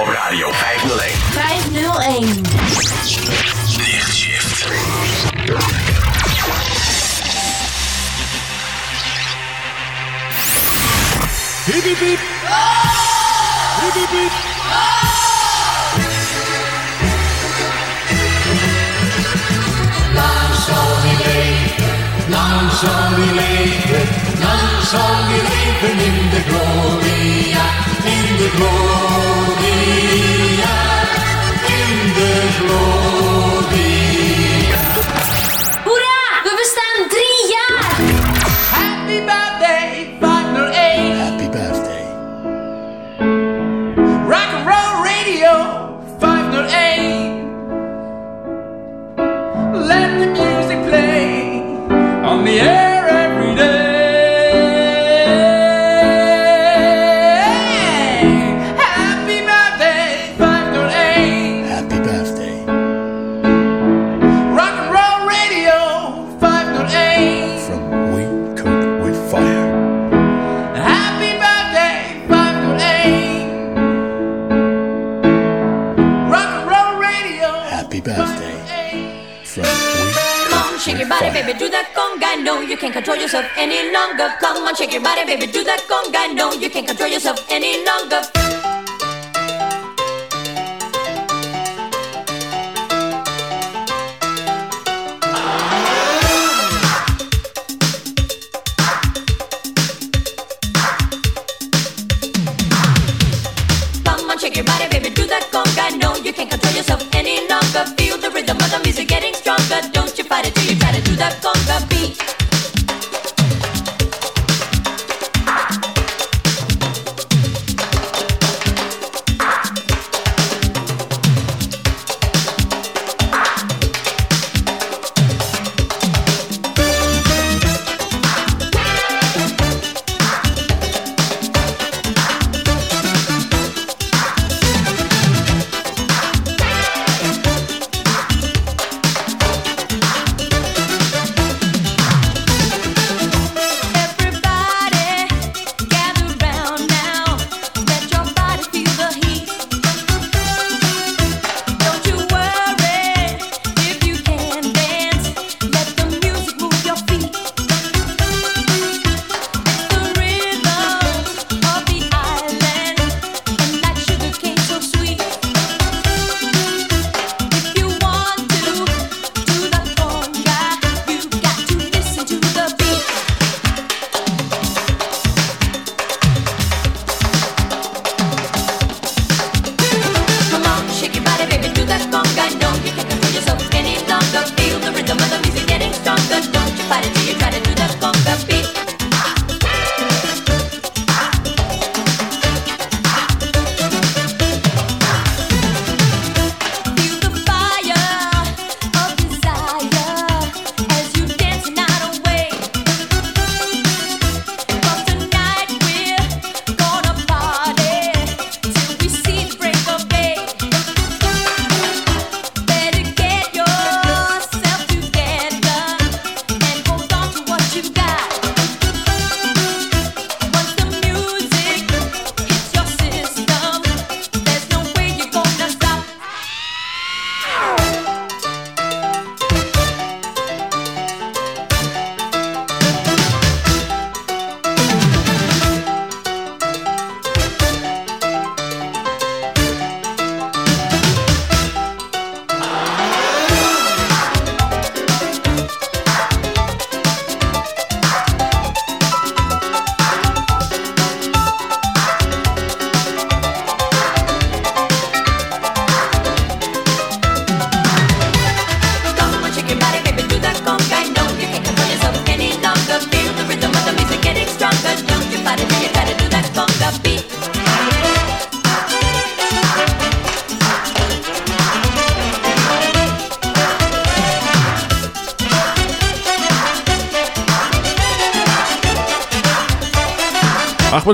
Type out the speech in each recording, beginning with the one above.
op radio 501. 501. Lichtshift. Hiep, hiep, hiep. Hiep, hiep, hiep. Lang zal u leven, lang zal u leven in de gloria, in de gloria.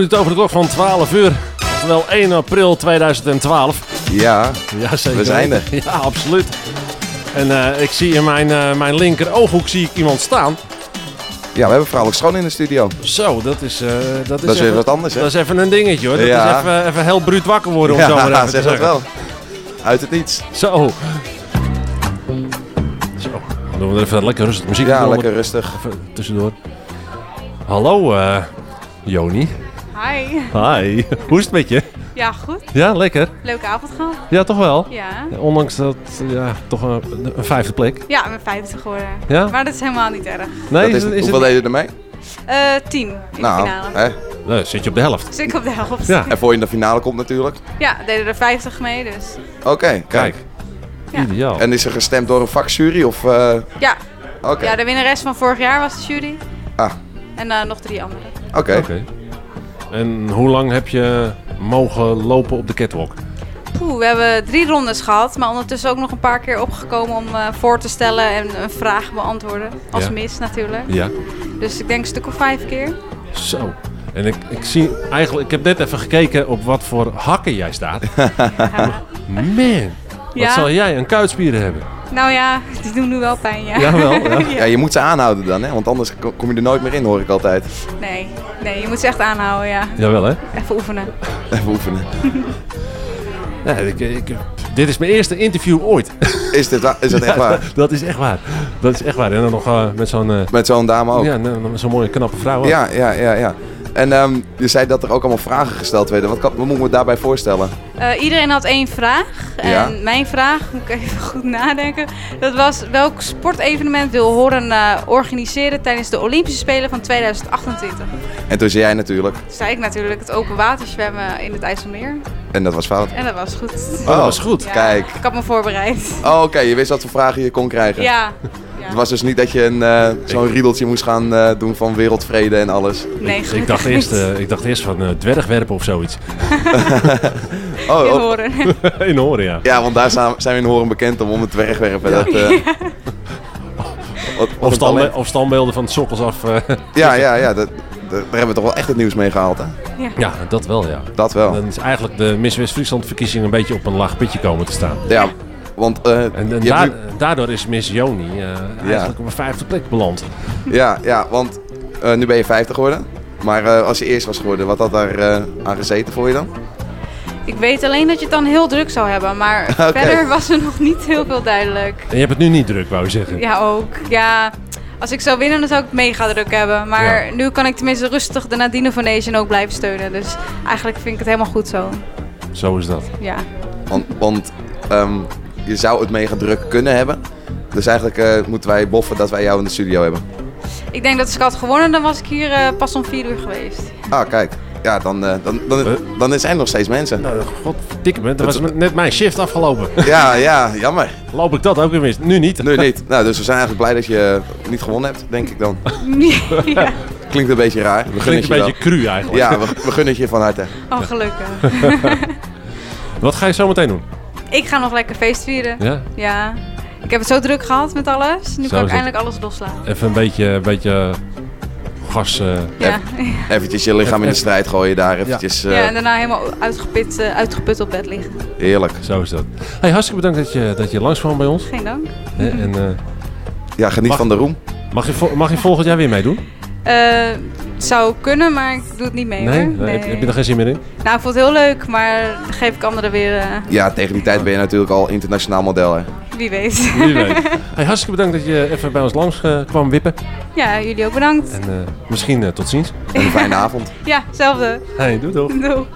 minuten over de klok van 12 uur. Oftewel 1 april 2012. Ja, ja zeker. we zijn er. Ja, absoluut. En eh, ik zie in mijn, uh, mijn linker ooghoek zie ik iemand staan. Ja, we hebben vrouwelijk schoon in de studio. Zo, dat is... Eh, dat is, dat is even, wat anders, hè? Dat is even een dingetje, hoor. Dat is even, even heel bruut wakker worden, om ja, zo maar zeg te dat wel. Uit het niets. Zo. Zo. Dan doen we er even lekker rustig muziek Ja, lekker rustig. Even tussendoor. Hallo, Joni. Hi. Hoe is het met je? Ja, goed. Ja, lekker. Leuke avond gehad. Ja, toch wel? Ja. Ondanks dat, ja, toch een, een vijfde plek. Ja, ben 50 geworden. Ja? Maar dat is helemaal niet erg. Nee, Dat is, het- hoeveel deden er mee? Eh tien in nou, de finale. hè? Zit je op de helft. Dus ik op de helft. Ja. En voor je in de finale komt natuurlijk. Ja, deden er 50 mee, dus. Oké, kijk. Kijk. Ja. Ideaal. En is er gestemd door een vakjury of... eh, Ja. Oké. ja, de winnares van vorig jaar was de jury. Ah, En eh, nog drie anderen. oké. Oké. En hoe lang heb je mogen lopen op de catwalk? Poeh, we hebben drie rondes gehad, maar ondertussen ook nog een paar keer opgekomen om eh, voor te stellen en een vraag beantwoorden. Als Ja. mis natuurlijk. Ja. Dus ik denk een stuk of vijf keer. Zo. En ik, ik zie eigenlijk, ik heb net even gekeken op wat voor hakken jij staat. Man, wat Ja. zal jij een kuitspieren hebben? Nou ja, die doen nu wel pijn, ja. Jawel, ja. Ja, je moet ze aanhouden dan, hè? Want anders ko- kom je er nooit meer in, hoor ik altijd. Nee, nee, je moet ze echt aanhouden, ja. Jawel hè? Even oefenen. Even oefenen. Ja, ik, ik, dit is mijn eerste interview ooit. Is, dit, is dat echt waar? Dat is echt waar. Dat is echt waar. En dan nog eh, met zo'n eh, Met zo'n dame ook? ja, met zo'n mooie knappe vrouw. ook. Ja, ja, ja, ja. En ehm, je zei dat er ook allemaal vragen gesteld werden. Wat, kan, wat moet ik me daarbij voorstellen? Eh, iedereen had één vraag. En Ja. mijn vraag, moet ik even goed nadenken. Dat was welk sportevenement wil Horen eh, organiseren tijdens de Olympische Spelen van 2028? En toen zei jij natuurlijk, Toen zei ik natuurlijk het open waterzwemmen in het IJsselmeer. En dat was fout. En dat was goed. Oh, dat was goed. Ja, kijk. Ik had me voorbereid. Oh, oké, je wist wat voor vragen je kon krijgen. Ja. ja. Het was dus niet dat je een, eh, zo'n riedeltje moest gaan eh, doen van wereldvrede en alles. Nee, Ik dacht, eerst, eh, ik dacht eerst van dwergwerpen of zoiets. Oh, In Horen. In Horen, ja. ja, want daar zijn we in Horen bekend om, om het wegwerpen. Dat, eh, wat- wat Of, standbe- standbeelden van het sokkels af. eh. Ja, ja, ja. Dat- daar hebben we toch wel echt het nieuws mee gehaald, hè? ja, dat wel, ja. Dat wel. Dan is eigenlijk de Miss West-Friesland verkiezing een beetje op een laag pitje komen te staan. Ja, want eh, En, nu- daardoor is Miss Joni eh, eigenlijk op een vijfde plek beland. ja, ja, want eh, nu ben je 50 geworden. Maar eh, als je eerst was geworden, wat had daar eh, aan gezeten voor je dan? Ik weet alleen dat je het dan heel druk zou hebben. Maar verder was er nog niet heel veel duidelijk. En je hebt het nu niet druk, wou je zeggen. Ja, ook. Ja, als ik zou winnen, dan zou ik het mega druk hebben. Maar Ja. nu kan ik tenminste rustig de Nadine Foundation ook blijven steunen. Dus eigenlijk vind ik het helemaal goed zo. Zo is dat. Ja. Want, want ehm, je zou het mega druk kunnen hebben. Dus eigenlijk eh, moeten wij boffen dat wij jou in de studio hebben. Ik denk dat als ik had gewonnen, dan was ik hier eh, pas om vier uur geweest. Ah, kijk. Ja, dan, eh, dan, dan, Eh. dan zijn er nog steeds mensen. Nou, godverdikke me. Dat was net mijn shift afgelopen. Ja, ja, jammer. Loop ik dat ook weer mis? Nu niet. Nu niet. Nou, dus we zijn eigenlijk blij dat je niet gewonnen hebt, denk ik dan. ja. Klinkt een beetje raar. We Klinkt een je beetje cru eigenlijk. Ja, we, we gunnen het je van harte. Oh, gelukkig. Wat ga je zo meteen doen? ik ga nog lekker feest vieren. Ja? Ja. Ik heb het zo druk gehad met alles. Nu Zo kan ik eindelijk alles loslaten. Even een beetje, een beetje gas. eh, Ja. Eventjes je lichaam in de strijd gooien daar. Eventjes, eh, ja, en daarna helemaal uitgeput, eh, uitgeput op bed liggen. heerlijk. zo is dat. Hey, hartstikke bedankt dat je, dat je langs kwam bij ons. Geen dank. En, eh, Ja, geniet Mag- van de roem. mag, je, vol- mag je volgend jaar weer meedoen? Eh, zou kunnen, maar ik doe het niet mee Nee? hoor. Heb, heb je er geen zin meer in? Nou, ik vond het heel leuk, maar dan geef ik anderen weer, eh, Ja, tegen die tijd ben je natuurlijk al internationaal model, hè. Wie weet. Wie weet. Hey, hartstikke bedankt dat je even bij ons langs eh, kwam wippen. ja, jullie ook bedankt. En eh, misschien eh, tot ziens. En een fijne avond. Ja, hetzelfde. Hey, doei doei. Doei.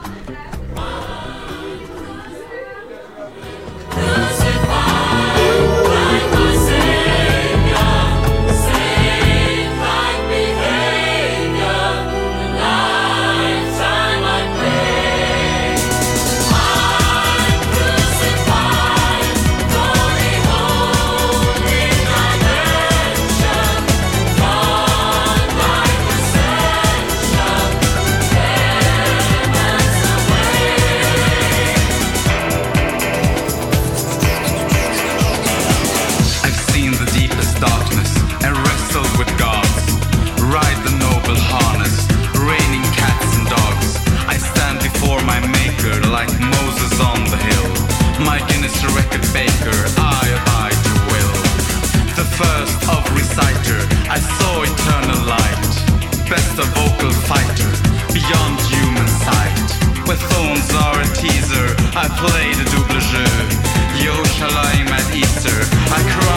record I abide your will. The first of reciter, I saw eternal light. Best of vocal fighter, beyond human sight. Where thorns are a teaser, I play the double jeu. Yerushalayim at Easter, I cry.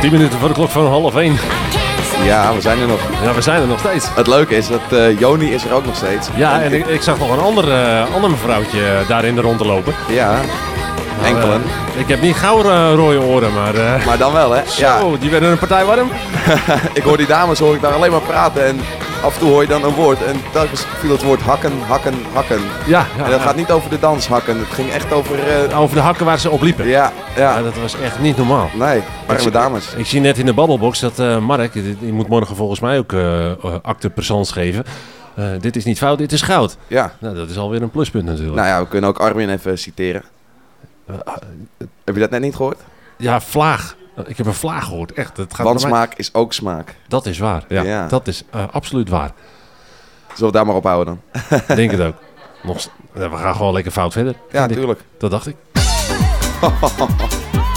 10 minuten voor de klok van half 1. Ja, we zijn er nog. Ja, we zijn er nog steeds. Het leuke is dat eh, Joni is er ook nog steeds. Ja, en ik, ik zag nog een ander, eh, ander mevrouwtje daar in de rond te lopen. Ja, Nou, enkelen. eh, ik heb niet gauw eh, rode oren, maar... eh, Maar dan wel, hè? Ja, Zo, die werden een partij warm. ik hoor die dames hoor ik daar alleen maar praten en af en toe hoor je dan een woord. En telkens viel het woord hakken, hakken, hakken. Ja, ja, En dat ja. gaat niet over de dans hakken. Het ging echt over... eh, Over de hakken waar ze op liepen. ja, Ja, ja. dat was echt niet normaal. Nee, warme dames. Ik zie net in de babbelbox dat eh, Mark, die, die moet morgen volgens mij ook eh, acte persoons geven. Dit is niet fout, dit is goud. Ja. Nou, dat is alweer een pluspunt natuurlijk. Nou ja, we kunnen ook Armin even citeren. Heb je dat net niet gehoord? Ja, vlaag. Ik heb een vlaag gehoord, echt. Het gaat Want smaak is ook smaak. Dat is waar, ja. Ja. Dat is eh, absoluut waar. Zullen we daar maar op houden dan? Denk het ook. Nog, we gaan gewoon lekker fout verder. Ja, vind ik. tuurlijk. Dat dacht ik.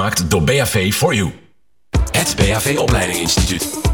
gemaakt door BHV for You. Het BHV Opleiding Instituut.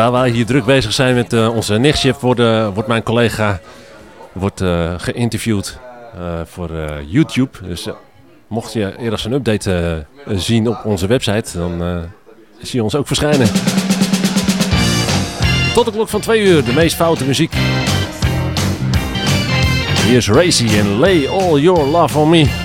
Waar wij hier druk bezig zijn met eh, onze nichtje, wordt, uh, wordt mijn collega wordt, eh, geïnterviewd eh, voor YouTube. Dus mocht je eerder een update zien op onze website, dan zie je ons ook verschijnen. Tot de klok van twee uur, de meest foute muziek. Hier is Racy en Lay All Your Love On Me.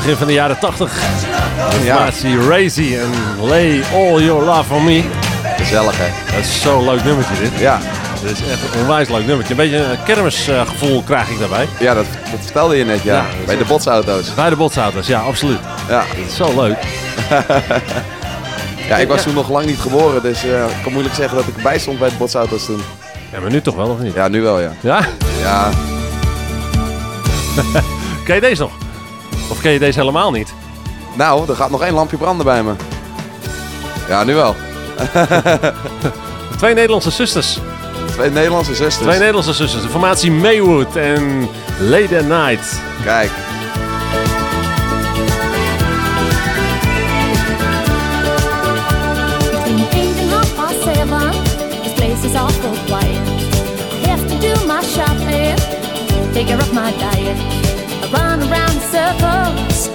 begin van de jaren 80. Informatie ja. Razy en Lay All Your Love On Me. Gezellig hè? Dat is zo'n leuk nummertje dit. Ja. Dat is echt een onwijs leuk nummertje. Een beetje een kermisgevoel eh, krijg ik daarbij. Ja, dat, dat vertelde je net, ja. bij de botsauto's. Bij de botsauto's, ja, absoluut. Ja. Dat is zo leuk. ja, ik was toen nog lang niet geboren, dus eh, ik kan moeilijk zeggen dat ik erbij stond bij de botsauto's toen. Ja, maar nu toch wel, of niet? Ja, nu wel, ja. Ja? Ja. Ken je deze nog? Of ken je deze helemaal niet? nou, er gaat nog één lampje branden bij me. Ja, nu wel. Twee Nederlandse zusters. Twee Nederlandse zusters. Twee Nederlandse zusters. De formatie Maywood en Lady Night. Kijk. Between eight and half past seven, this place is awful quiet. I have to do my shopping, take care of my diet. I run around in circles,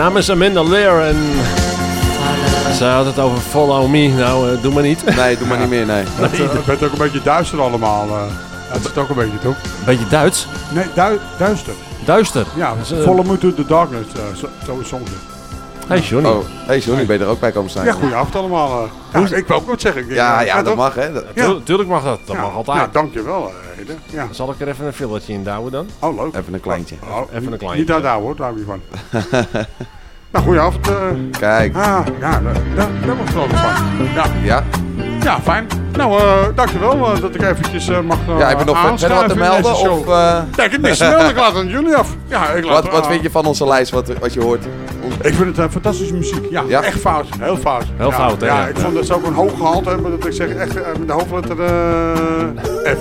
naam is Amanda Lear en zij had het over Follow Me. Nou, eh, doe maar niet. Nee, doe maar niet meer, nee. Het het werd ook een beetje duister allemaal. eh. dat is het ook een beetje, toch? Beetje Duits? Nee, du duister. Duister? Ja, Dat is, eh, Follow Me to the Darkness. eh, zo, zo is soms. Hey Johnny. Oh, hey Johnny, ben je er ook bij komen staan? Ja, goeie avond allemaal. eh. Ja, ik wil ook wat zeggen. Ja, ja, dat toch? mag, hè. Dat- Tuurlijk, tuurlijk mag dat. Dat Ja. mag altijd. Ja, dankjewel, eh. Ja. Zal ik er even een filletje in douwen dan? Oh, leuk. Even een kleintje. Oh, Even een kleintje. Niet uit hoor, daar hou je van. nou, goeie avond. eh. Kijk. Ah, ja, daar, daar, daar was ik wel wat van. Ja. Ja? Ja, fijn. Nou, eh dankjewel eh, dat ik eventjes eh, mag eh, Ja, heb je nog verder wat te melden? Of, eh, Ja, ik heb niks te melden. Ik laat het aan jullie af. Ja, ik laat Wat, wat vind je van onze lijst, wat, wat je hoort? Ik vind het eh, fantastische muziek. Ja, Ja? echt fout. Heel fout. Heel ja, fout, hè, Ja, ja. ik vond dat ze ook een hoog gehalte hebben. Dat ik zeg echt eh, met de hoofdletter eh,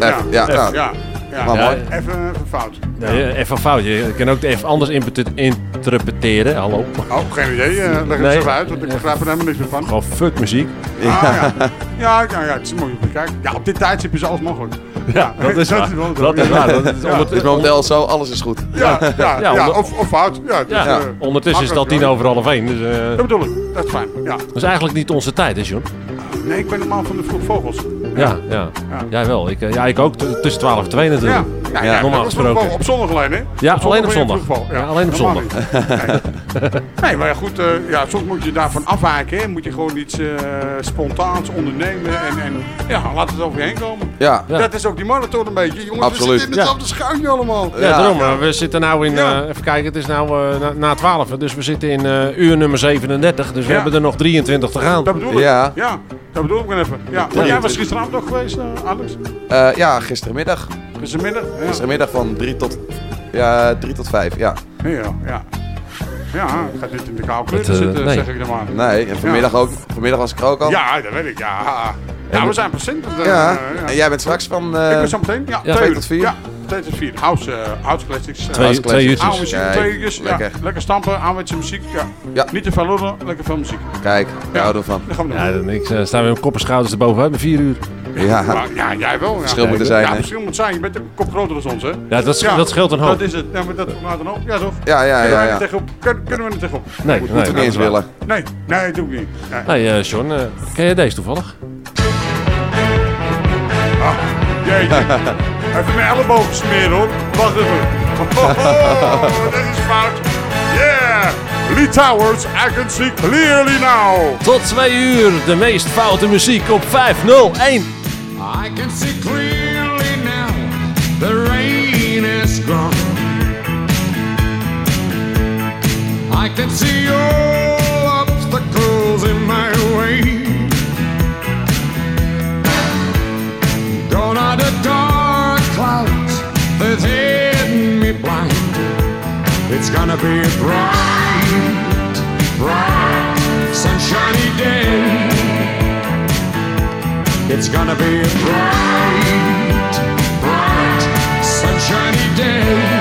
F. ja, ja, ja. ja. ja. Maar mooi. Even, even fout. Nee, even fout. Je kan ook even anders interpre- interpreteren. Hallo. Oh, geen idee. eh, leg het Nee. even uit, want ik begrijp er helemaal niks meer van. Gewoon fuck muziek. Ah, ja. Ja, ja, ja, het is mooi bekijken. Ja, op dit tijdstip is alles mogelijk. Ja, dat is waar. Dat is waar. Dat is Ja. Het is momenteel zo, alles is goed. Ja, ja, ja, Ja, of, of fout. Ja, dus, Ja, eh, ondertussen is het al tien over half één. Dus, eh, Dat bedoel ik. Dat is fijn. Ja. dat is eigenlijk niet onze tijd, hè, John? Nee, ik ben een man van de vroeg vogels. Ja, ja. Jij wel. Ik, eh, ja, ik ook. Tussen 12 en 2 natuurlijk. Ja, ja, normaal dat is gesproken. Op zondag alleen, hè? Ja, alleen op ben je zondag. Ja, alleen op zondag. Nee. nee, maar goed, eh, ja, soms moet je daarvan afwijken. Hè. Moet je gewoon iets eh, spontaans ondernemen en, en ja, laat het over je heen komen. Ja. Dat is ook die marathon een beetje. Jongens, Absoluut. we zitten in hetzelfde schuitje allemaal. Ja, Ja. daarom. eh, We zitten nou in, eh, even kijken, het is nou eh, na, na 12, dus we zitten in eh, uur nummer 37, dus we hebben er nog 23 te gaan. Dat bedoel ik. Ja. ja, dat bedoel ik maar even. Ja. Maar jij was gisteravond nog geweest, eh, Alex? Eh, ja, gistermiddag. Gistermiddag? Ja. Gistermiddag van 3 tot, ja, 3 tot 5, ja. Ja, ja. Ja, ik ga niet in de koude Het, eh, zitten, nee. zeg ik dan maar. Nee, en vanmiddag ook. Vanmiddag was ik er ook al. Ja, dat weet ik, ja. Ja, we zijn procent. eh, Ja. ja. En jij bent straks van... eh, Ik ben zo meteen. Ja, Ja, twee twee uur. tot vier? Ja, twee tot vier. House, eh house classics. eh, Twee- House twee uurtjes. Oude muziek, twee uurtjes. Ja, lekker. lekker stampen, ouderwetse muziek. Ja. Ja. Niet te veel lullen, lekker veel muziek. Kijk, daar Ja. houden we van. Dat gaan we. Ja, dan ik, eh, staan we met kop en schouders erbovenuit met 4 uur. Ja. Maar, ja, jij wel. Ja. Verschil moet er zijn, Ja, hè? verschil moet zijn. Je bent een kop groter dan ons, hè? Ja, dat, sch- dat scheelt een hoop. Dat is het. Ja, maar dat laat dan ook. Ja, toch? Ja, ja, Kunnen ja, ja. er tegenop? Kun- Kunnen we er tegenop? Nee, Moet- nee, Moeten we niet eens willen. Nee, nee, dat doe ik niet. Nee. Nee, eh John, eh, ken je deze toevallig? Ah, jeetje. Even mijn elleboog smeren hoor. Wacht even. Oh, dat is fout. Yeah! Lee Towers, I can see clearly now. Tot 2 uur, de meest foute muziek op 501. I can see clearly now the rain is gone. I can see all Gone are the dark clouds that hid me blind. It's gonna be a bright, bright, sunshiny day. It's gonna be a bright, bright, sunshiny day.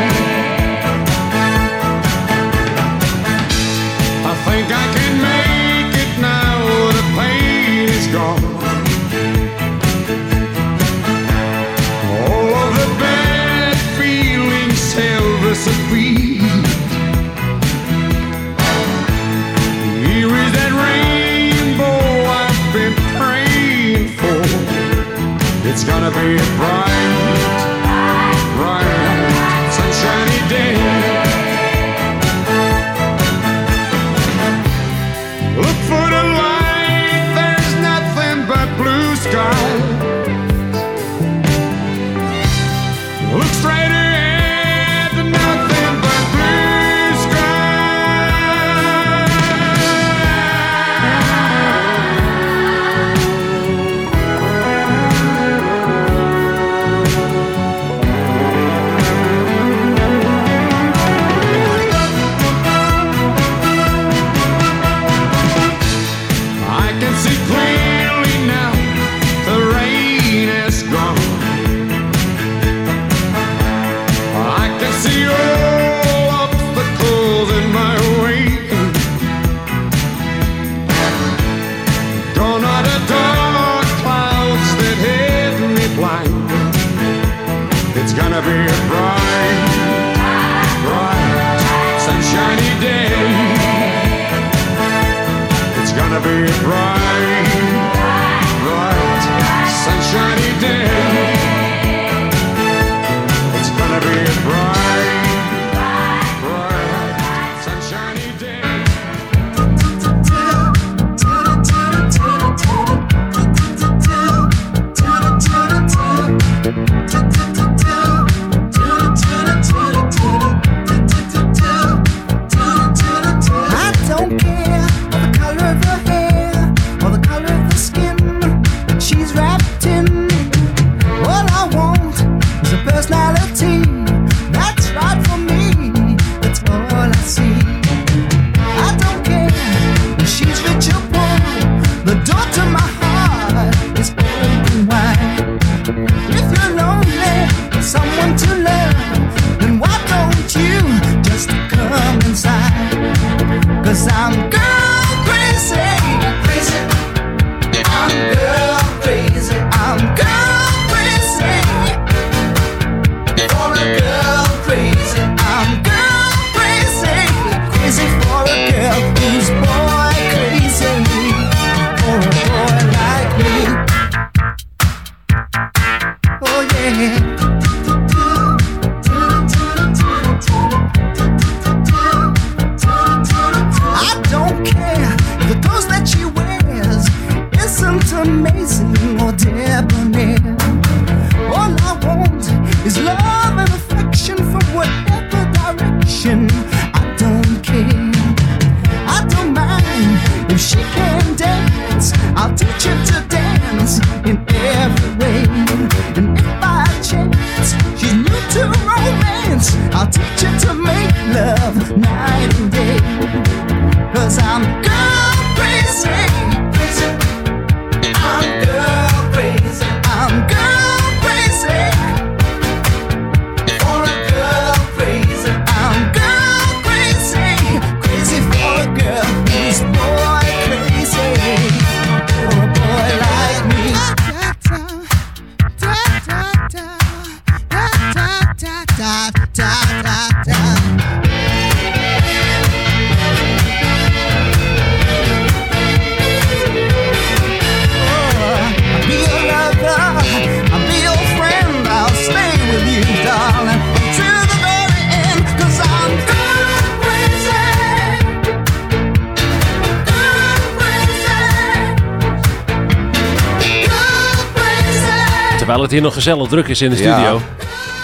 Dat hier nog gezellig druk is in de studio.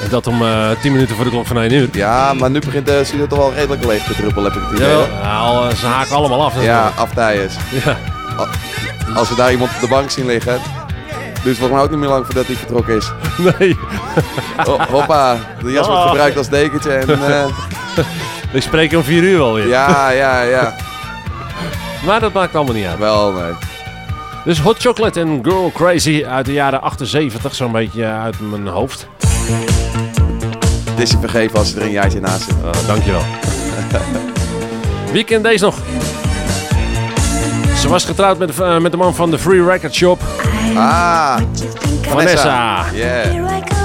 En dat om eh, uh, 10 minuten voor de klok van 1 uur. Ja, maar nu begint de studio toch wel redelijk leeg te druppelen, heb ik het idee. Ja, nou, eh, ze haken allemaal af. Ja, aftijers. Ja. Als we daar iemand op de bank zien liggen. Dus volgens mij ook niet meer lang voordat hij vertrokken is. Nee. Oh, hoppa, de jas wordt ah. gebruikt als dekentje en... Uh... Ik om 4 uur alweer. Ja, ja, ja. maar dat maakt allemaal niet uit. Wel, nee. Dus Hot Chocolate en Girl Crazy uit de jaren 78, zo'n beetje eh, uit mijn hoofd. Het is vergeven als er een jaartje naast zit. Eh, dankjewel. Wie kent deze nog? Ze was getrouwd met, eh, met de man van de Free Record Shop. Ah, Vanessa. Vanessa. Yeah.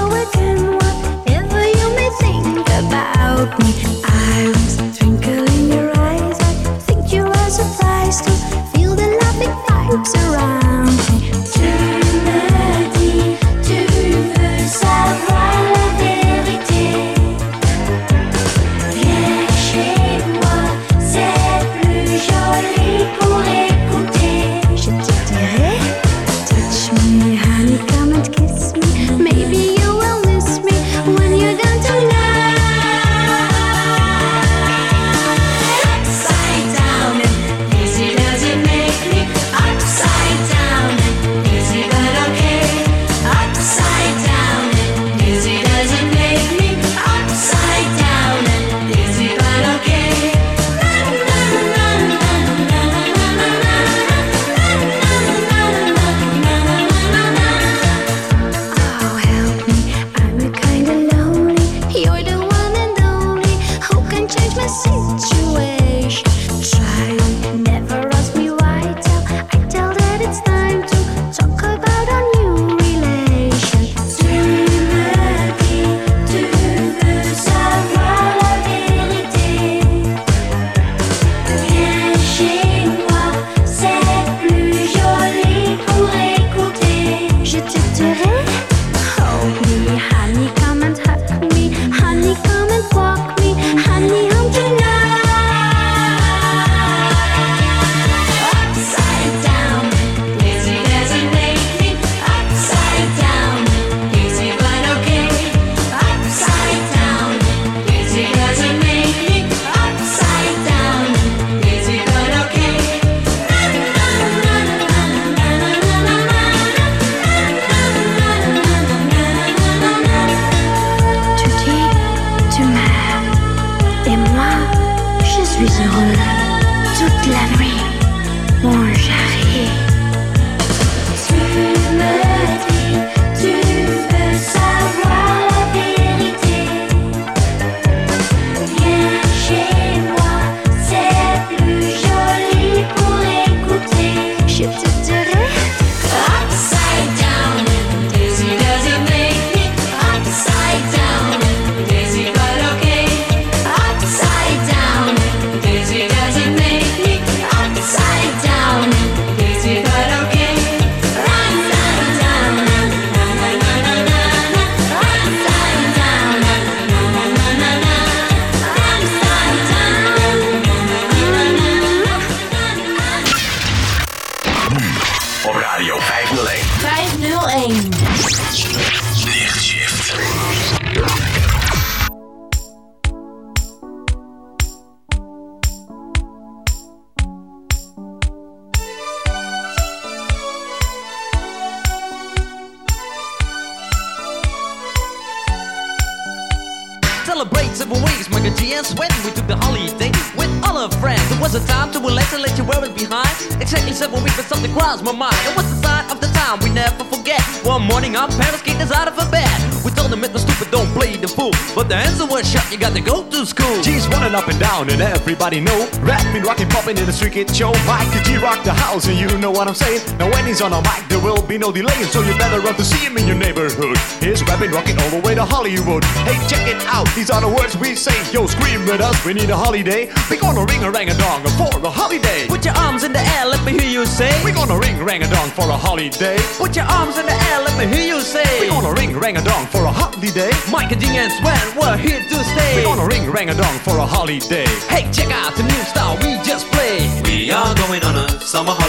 Everybody know. Rapping, rocking, popping in the street kid show. Mike the G rock the house and you know what I'm saying Now when he's on a mic there will be no delay So you better run to see him in your neighborhood He's rapping, rocking all the way to Hollywood Hey check it out, these are the words we say Yo scream with us, we need a holiday We gonna ring a rang a dong for a holiday Put your arms in the air, let me hear you say. We gonna ring rang a dong for a holiday Put your arms in the air, let me hear you say. We gonna ring rang a dong for a holiday Mike and G and Sweat, we're here to stay. We gonna ring rang a dong for a holiday Hey, check out the new style we just played. We are going on a summer holiday.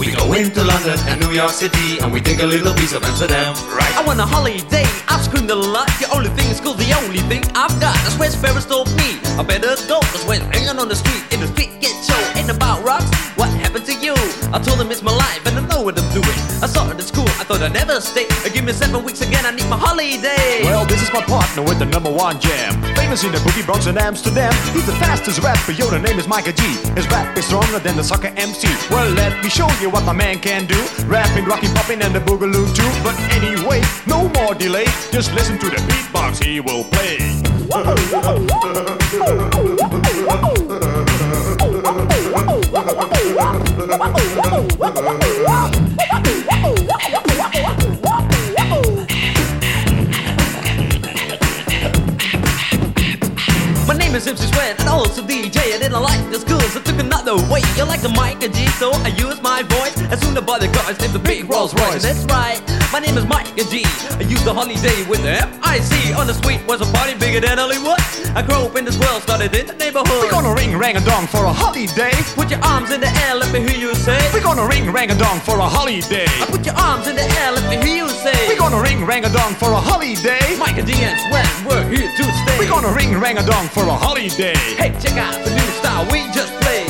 We go into London and New York City and we take a little piece of Amsterdam, right? I want a holiday, I've screamed a lot. The only thing is cool, the only thing I've got. That's where Sparrows told me. I better go, cause when hanging on the street, in the street get show, ain't about rocks. What happened to you? I told him it's my life and I know what I'm doing. I saw it at school, I thought I'd never stay. Uh, give me seven weeks again, I need my holiday. Well, this is my partner with the number one jam. Famous in the boogie Bronx and Amsterdam. He's the fastest rapper, yo, the name is Micah G. His rap is stronger than the soccer MC. Well, let me show you what my man can do. Rapping, rocking, popping, and the boogaloo too. But anyway, no more delay. Just listen to the beatbox he will play. My name is MC Sweat and also DJ. I didn't like the school, another way. You like the Mike G, so I use my voice. As soon as the car, it's named the big Rolls Royce. That's right, my name is Mike and G. I use the holiday with the M-I-C. On the street was a party bigger than Hollywood. I grew up in this world, started in the neighborhood. We're gonna ring rang a dong for a holiday. Put your arms in the air, let me hear you say. We're gonna ring rang a dong for a holiday. I put your arms in the air, let me hear you say. We're gonna ring rang a dong for a holiday. Mike and G and Sweat, we're here to stay. We're gonna ring rang a dong for a holiday. Hey, check out the new style we just played.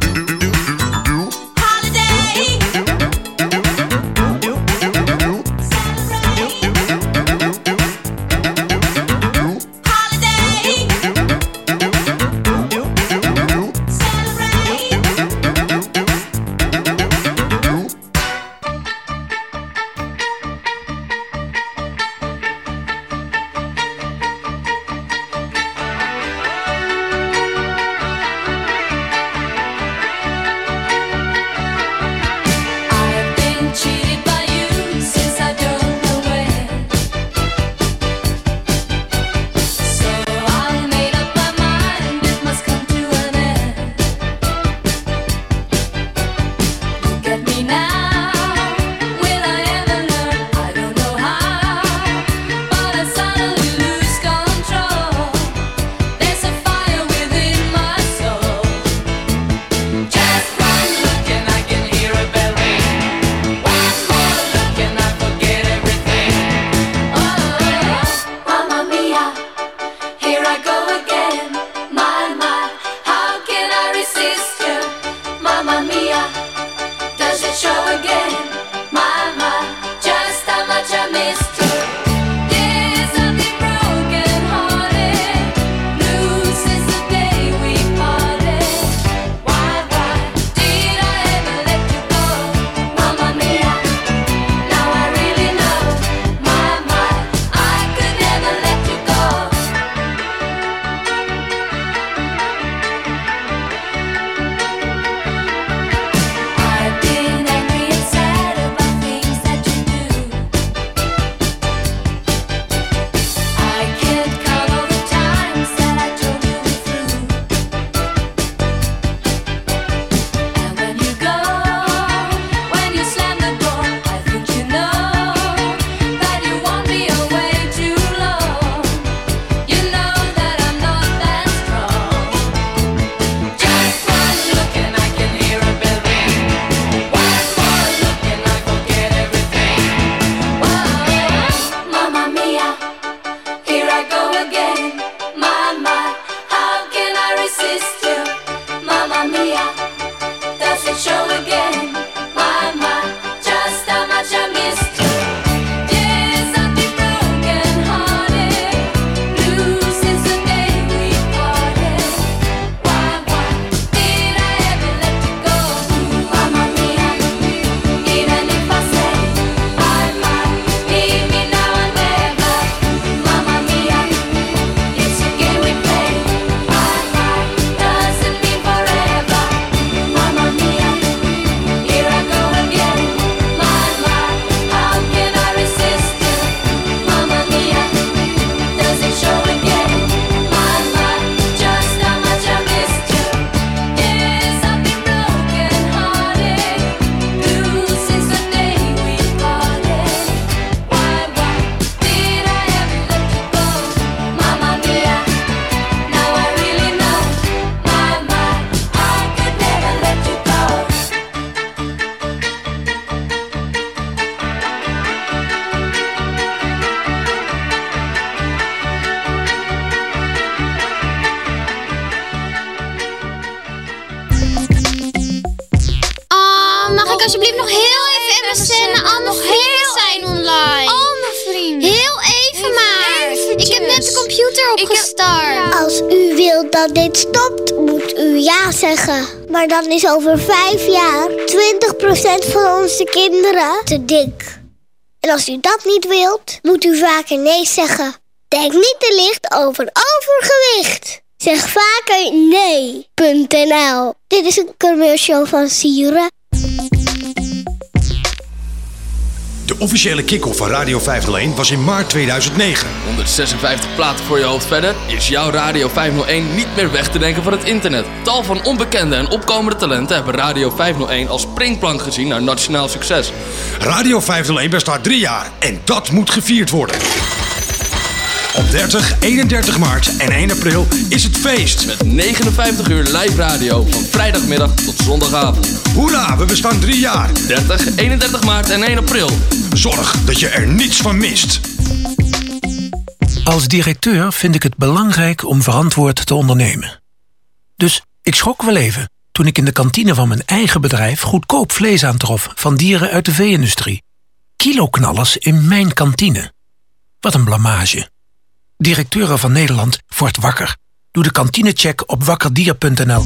Is over vijf jaar 20% van onze kinderen te dik. En als u dat niet wilt, moet u vaker nee zeggen. Denk niet te licht over overgewicht. Zeg vaker nee.nl. Dit is een commercial van Sieren. Officiële kick-off van Radio 501 was in maart 2009. 156 platen voor je hoofd verder is jouw Radio 501 niet meer weg te denken van het internet. Tal van onbekende en opkomende talenten hebben Radio 501 als springplank gezien naar nationaal succes. Radio 501 bestaat drie jaar en dat moet gevierd worden. Op 30, 31 maart en 1 april is het feest. Met 59 uur live radio van vrijdagmiddag tot zondagavond. Hoera, we bestaan drie jaar. 30, 31 maart en 1 april. Zorg dat je er niets van mist. Als directeur vind ik het belangrijk om verantwoord te ondernemen. Dus ik schrok wel even toen ik in de kantine van mijn eigen bedrijf goedkoop vlees aantrof van dieren uit de vee-industrie. Kiloknallers in mijn kantine. Wat een blamage. Directeuren van Nederland wordt wakker. Doe de kantinecheck op wakkerdier.nl.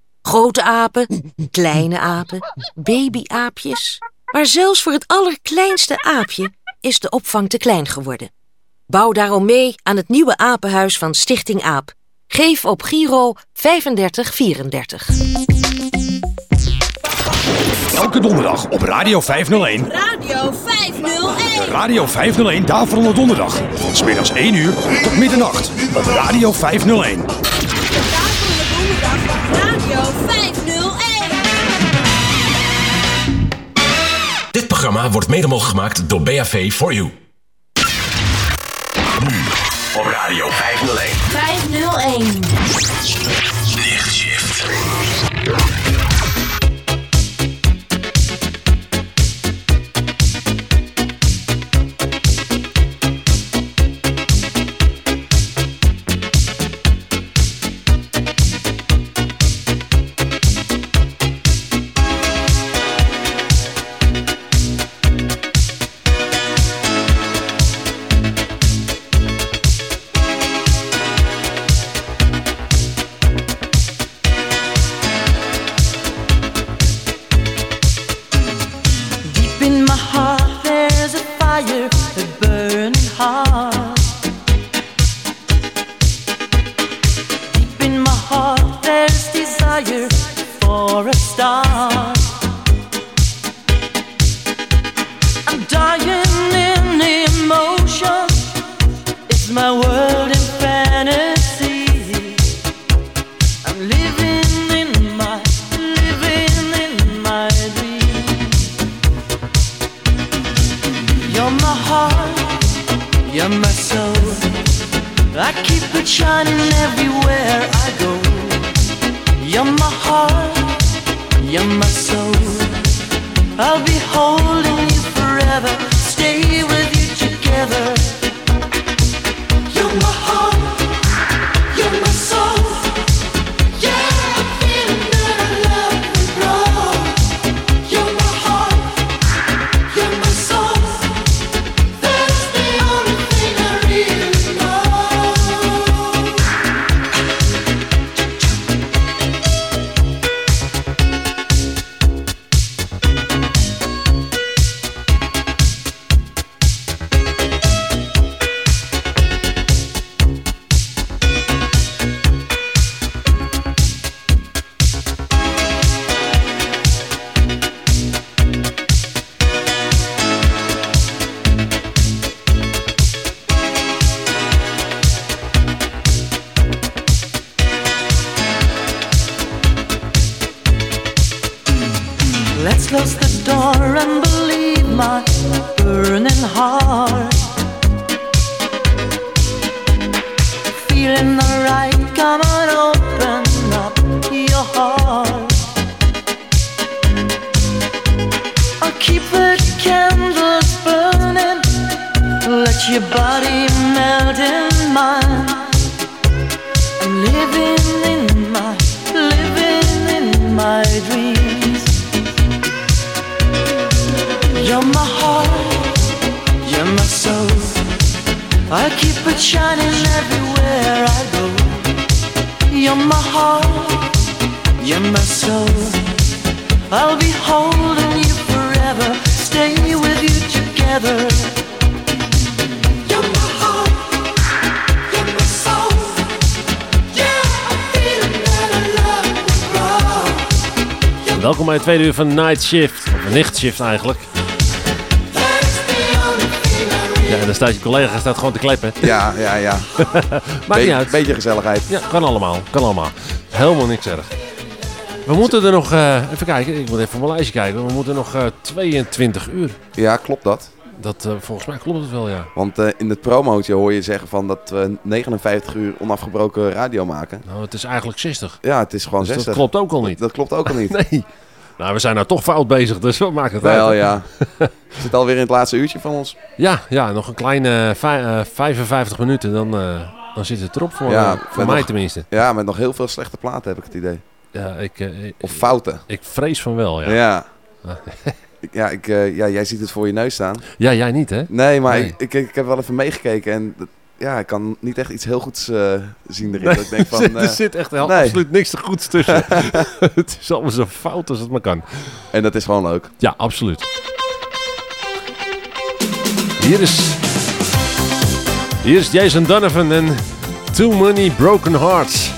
Grote apen, kleine apen, babyaapjes. Maar zelfs voor het allerkleinste aapje is de opvang te klein geworden. Bouw daarom mee aan het nieuwe apenhuis van Stichting AAP. Geef op Giro 3534. Elke donderdag op Radio 501. Radio 501. Radio 501 Daverende Donderdag. Van 's middags 1 uur tot middernacht. Op Radio 501. Radio 501. Dit programma wordt mede mogelijk gemaakt door BAV For You. Op Radio 501. 501. I'll be holding you forever, stay with you together. You're my heart, you're my soul. Yeah, I'm feeling that I love will grow. Welkom bij het tweede uur van Night Shift. Of Night Shift eigenlijk. Ja, en dan staat je collega staat gewoon te kleppen. Ja, ja, ja. Maakt niet uit. Beetje gezelligheid. Ja, kan allemaal. Kan allemaal. Helemaal niks erg. We moeten er nog, eh, even kijken, ik moet even op mijn lijstje kijken. We moeten nog eh, 22 uur. Ja, klopt dat? Dat, eh, volgens mij klopt het wel, ja. Want eh, in het promootje hoor je zeggen van dat we 59 uur onafgebroken radio maken. Nou, het is eigenlijk 60. Ja, het is gewoon Dus 60. dat klopt ook al niet. Dat klopt ook al niet. nee. Nou, we zijn nou toch fout bezig, dus wat maakt het Wel uit? ja. We zitten alweer in het laatste uurtje van ons. Ja, ja, nog een kleine vij- eh, 55 minuten, dan, eh, dan zit het erop voor, ja, eh, voor mij nog- tenminste. Ja, met nog heel veel slechte platen heb ik het idee. Ja, ik, eh, ik- Of fouten. Ik vrees van wel, ja. Ja. Ja, ik, eh, ja, jij ziet het voor je neus staan. Ja, jij niet, hè? Nee, maar Nee. Ik, ik, heb wel even meegekeken en ja, ik kan niet echt iets heel goeds eh, zien erin. Nee, ik denk van, er eh, zit echt heel- nee. absoluut niks te goeds tussen. het is allemaal zo fout als het maar kan. En dat is gewoon leuk. Ja, absoluut. Hier is... Hier is Jason Donovan en Too Many Broken Hearts.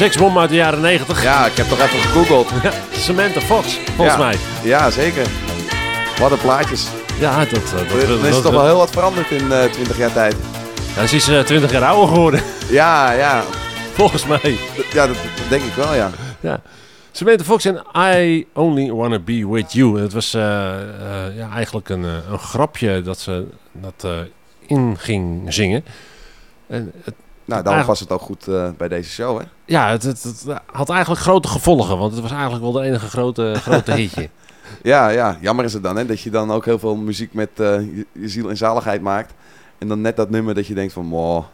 Seksbom uit de jaren 90. Ja, ik heb toch even gegoogeld. Samantha Fox, volgens Ja. mij. Ja, zeker. Wat een plaatjes. Ja, dat... dat, dat, Er is toch wel heel wat veranderd in eh 20 jaar tijd. Ja, ze is eh, 20 jaar ouder geworden. Ja, ja. Volgens mij. Ja, dat, denk ik wel, ja. Ja. Samantha Fox en I Only Wanna Be With You. Het was eh, eh, ja, eigenlijk een, eh, een grapje dat ze dat eh, in ging zingen. En het, Nou, daarom was het ook goed eh, bij deze show, hè? Ja, het, het, het had eigenlijk grote gevolgen, want het was eigenlijk wel de enige grote, grote hitje. Ja, ja. Jammer is het dan, hè? Dat je dan ook heel veel muziek met eh, je, je ziel en zaligheid maakt. En dan net dat nummer dat je denkt van, wow.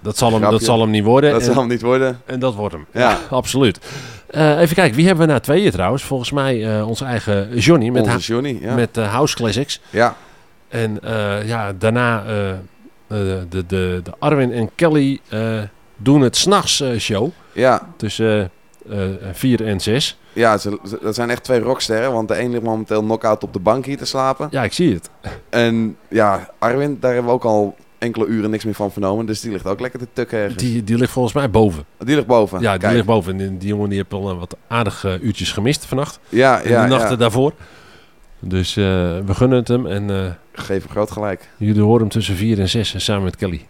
Dat zal hem, grapje. dat zal hem niet worden. Dat En- zal hem niet worden. En dat wordt hem. Ja. absoluut. Eh, even kijken, wie hebben we na tweeën trouwens? Volgens mij onze eigen Johnny. Met, Onze ha- Johnny, ja. met House Classics. Ja. En ja, daarna de, de, de Arwin en Kelly eh, doen het s'nachts eh show. Ja. Tussen eh 4 en 6. Ja, ze, ze- dat zijn echt twee rocksterren. Want de een ligt momenteel knock-out op de bank hier te slapen. Ja, ik zie het. En ja, Arwin, daar hebben we ook al enkele uren niks meer van vernomen. Dus die ligt ook lekker te tukken ergens. Die, die ligt volgens mij boven. Die ligt boven. Ja, die Kijk. ligt boven. En die, die jongen die heeft al eh, wat aardige uurtjes gemist vannacht. Ja, en ja, de nachten ja. daarvoor. Dus eh, we gunnen het hem. En, eh, Geef hem groot gelijk. Jullie horen hem tussen 4 en 6 samen met Kelly.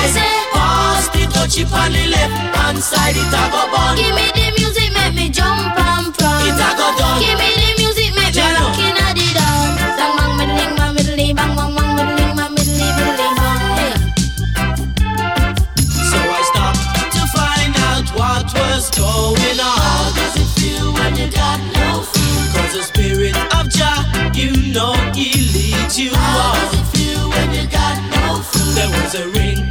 rise eh? Pass the touchy on the left hand side, it a go bun Give me the music, make me jump and prance It a go done Give me the music, make me rock inna the down Bang bang, middling, bang, middling, bang, bang, bang, middling, bang, middling, middling, bang hey. So I stopped to find out what was going on How does it feel when you got no fear? Cause the spirit of Jah, you know he leads you How on does it feel when you got no food? There was a ring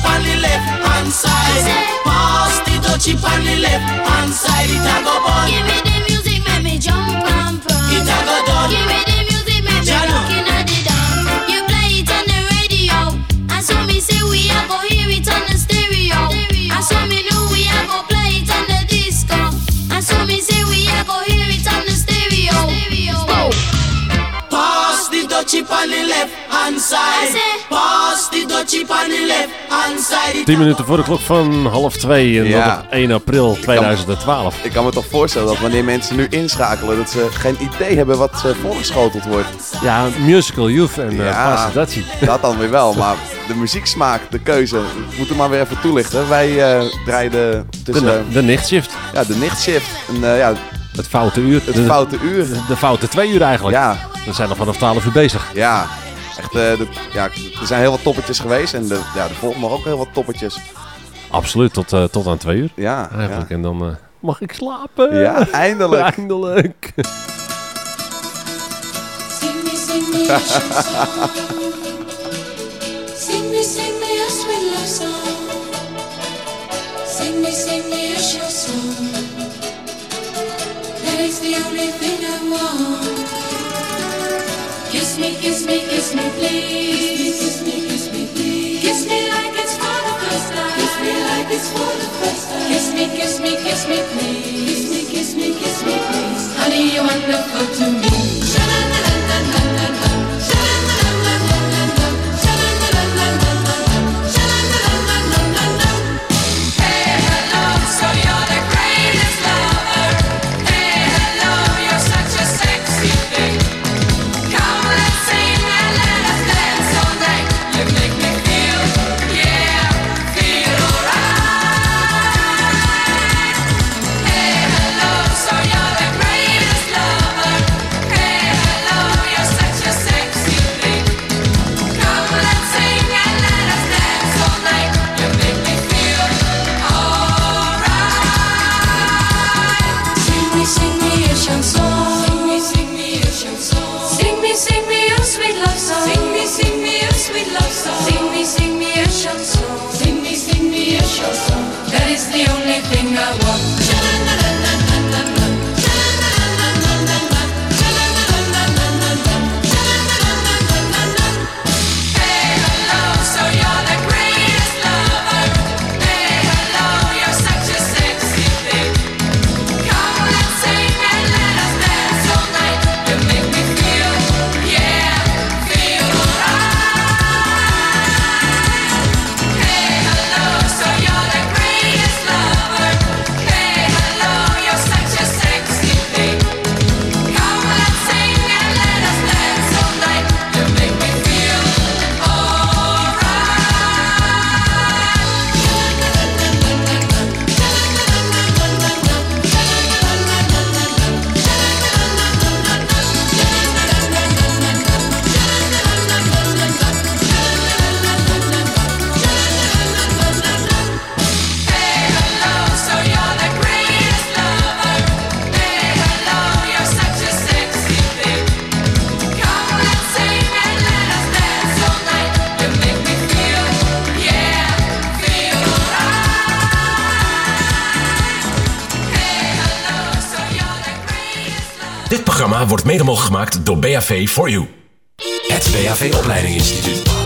chip on the left hand side. Pass the dough chip on the left hand side. It a go bun. Give me the music, make me jump and pump. It a go done. Give me the music, make me looking at the. You play it on the radio, and so me say we a go hear it on the stereo. And so me know we a go play it on the disco. And so me say we a go hear it on the stereo. stereo. Pass the dough chip on the left hand side. I say, Pass 10 minuten voor de klok van half 2 en ja. op 1 april 2012. Ik kan, me toch voorstellen dat wanneer mensen nu inschakelen, dat ze geen idee hebben wat uh, voorgeschoteld wordt. Ja, musical youth en eh, dat dat Dat dan weer wel, maar de muzieksmaak, de keuze, we moeten maar weer even toelichten. Wij uh, draaiden tussen... De, de nichtshift. Ja, de nichtshift. En, ja, het foute uur. Het de, foute uur. De, foute twee uur eigenlijk. We zijn nog vanaf 12 uur bezig. Ja, echt, eh, de- ja, er zijn heel wat toppetjes geweest en de, ja, er volgen nog ook heel wat toppetjes. Absoluut, tot, eh, tot aan 2 uur. Ja, Eigenlijk. En dan eh, mag ik slapen. Ja, eindelijk. eindelijk. Sing me, sing me a song. Sing me, sing me a sweet love song. Sing me, sing me a show song. That is the only thing I want. Kiss me, kiss me, kiss me, please. Kiss me, kiss me, please. Kiss me like it's for the first time. Kiss me like it's for the first time. Kiss me, kiss me, kiss me, please. Kiss me, kiss me, kiss me, please. Honey, you're wonderful to me. I want. Mede mogelijk gemaakt door BAV for You. Het BAV Opleiding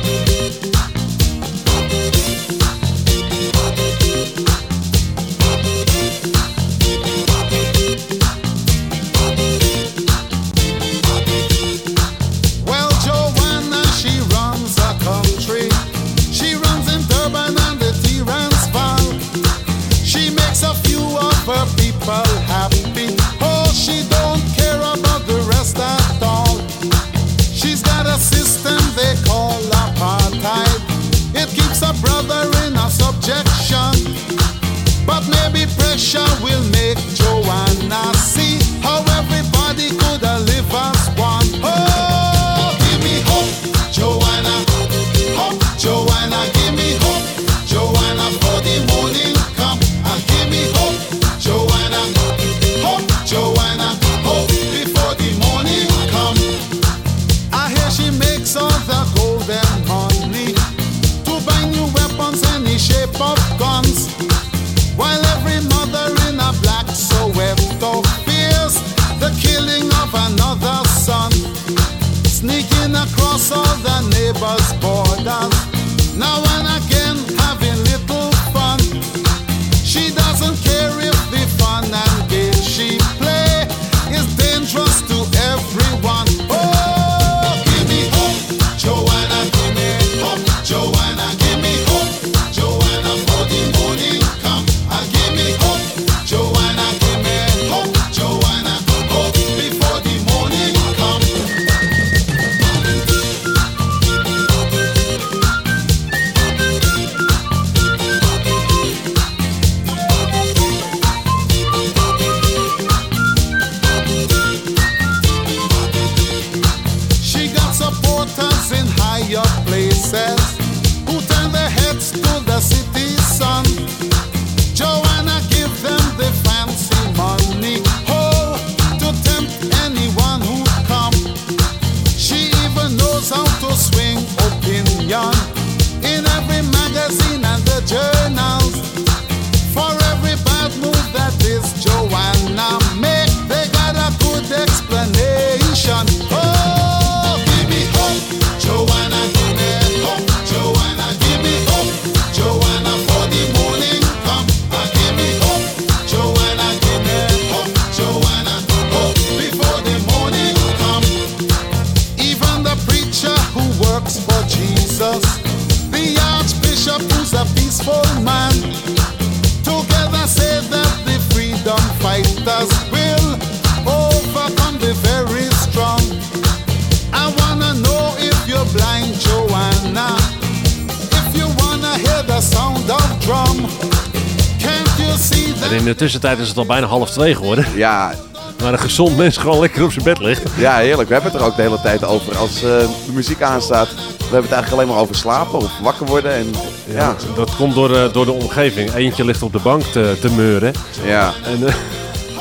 de tussentijd is het al bijna half twee geworden. Ja. Maar een gezond mens gewoon lekker op zijn bed ligt. Ja, heerlijk. We hebben het er ook de hele tijd over. Als eh, de muziek aanstaat, we hebben het eigenlijk alleen maar over slapen of wakker worden. En, ja. Ja, dat, dat komt door, eh, door de omgeving. Eentje ligt op de bank te, te meuren. Ja. En eh,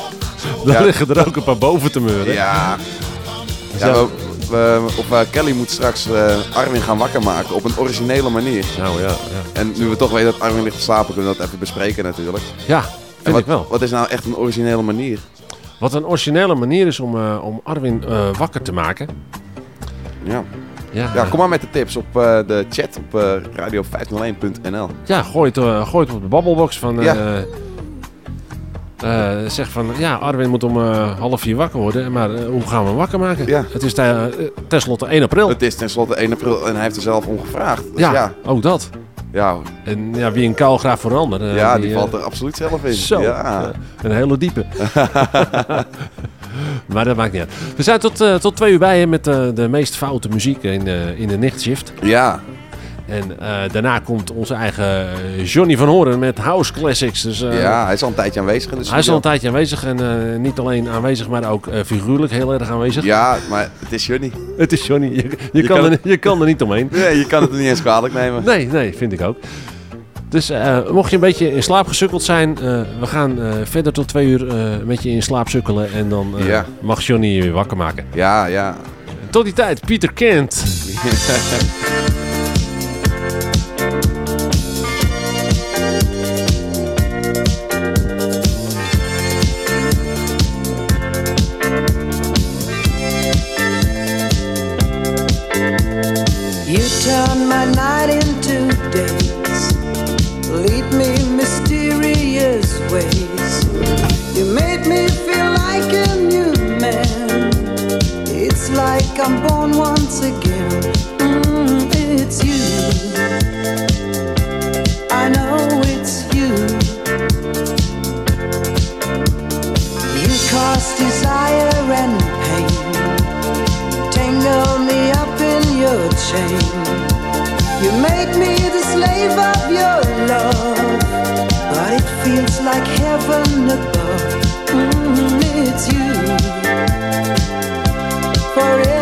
dan Ja. liggen er ook een paar boven te meuren. Ja. Ja. Ja, we, we- of eh, Kelly moet straks eh, Armin gaan wakker maken op een originele manier. Nou ja, ja. En nu we toch weten dat Armin ligt te slapen, kunnen we dat even bespreken natuurlijk. Ja, vind wat, ik wel. Wat is nou echt een originele manier? Wat een originele manier is om, eh, om Arwin eh, wakker te maken. Ja. Ja, Ja, kom maar met de tips op eh, de chat op eh, radio501.nl. Ja, gooi het, eh, gooi het op de babbelbox van... eh, Ja. eh, zeg van, ja, Arwin moet om eh, half vier wakker worden. Maar eh, hoe gaan we hem wakker maken? Ja. Het is te- eh, tenslotte 1 april. Het is tenslotte 1 april en hij heeft er zelf om gevraagd. Dus ja, ja. ook dat. Ja, En ja, wie een kuil voor een ander. eh, ja, die eh, valt er absoluut zelf in. Zo, Ja. eh, een hele diepe. maar dat maakt niet uit. We zijn tot, eh, tot twee uur bij hè, met eh, de meest foute muziek in, eh, in de nichtshift. Ja. En eh, daarna komt onze eigen Johnny van Horen met House Classics. Dus, eh, ja, hij is al een tijdje aanwezig in de Hij is al een tijdje aanwezig en eh, niet alleen aanwezig, maar ook figuurlijk heel erg aanwezig. Ja, maar het is Johnny. Het is Johnny, je, je, Je kan, kan er, je kan er niet omheen. Nee, je kan het er niet eens kwalijk nemen. Nee, nee, vind ik ook. Dus mocht je een beetje in slaap gesukkeld zijn, we gaan verder tot twee uur met je in slaap sukkelen en dan Ja. mag Johnny je weer wakker maken. Ja, ja. Tot die tijd, Pieter Kent. chain. You make me the slave of your love, but it feels like heaven above. Mm, it's you, forever